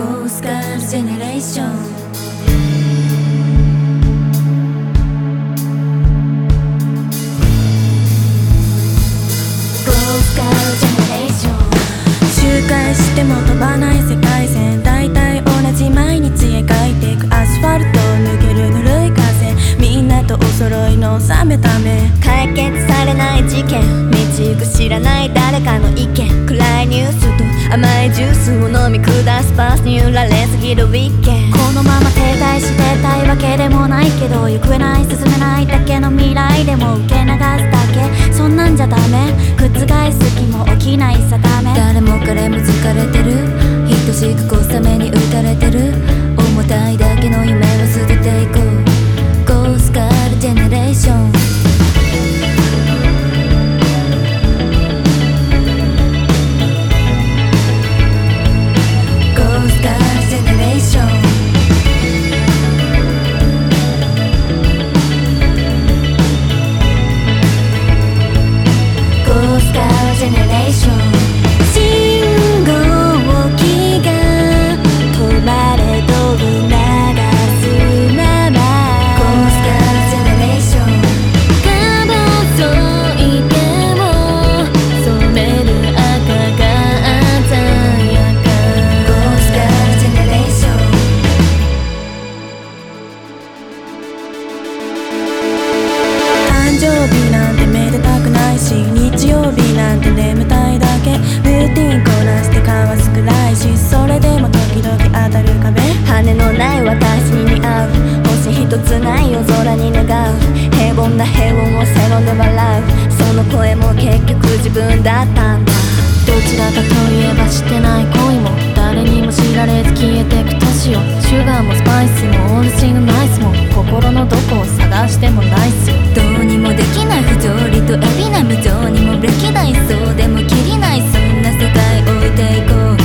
ゴースカールジェネレーション。周回しても飛ばない世界線。大体同じ毎日へ描いていく。アスファルトを抜けるぬるい風。みんなとお揃いの冷めた目。解決されない事件。道行く知らない誰かの意見。暗いニュースと甘いジュースを飲みスパースに揺られすぎるウィッケンこのまま停滞してたいわけでもないけど行方ない進誕生日なんてめでたくないし日曜日なんて眠たいだけ。ルーティンこなしてかわすくらいしそれでも時々当たる壁。羽のない私に似合う。星一つない夜空に願う。平凡な平凡を背負んで笑う。その声も結局自分だったんだ。どちらかといえばしてない恋も誰にも知られず消えてく年を。シュガーもスパイスもオールシングナイスも心のどこを探してもナイスよ。どうにもできない不条理と海老な無情にも歴代そうでもきりないそんな世界置いていこう。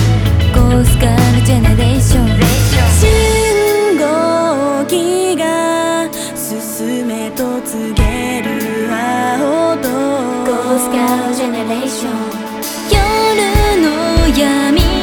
ゴースカルジェネレーション。信号機が進めと告げる青と。ゴースカルジェネレーション。夜の闇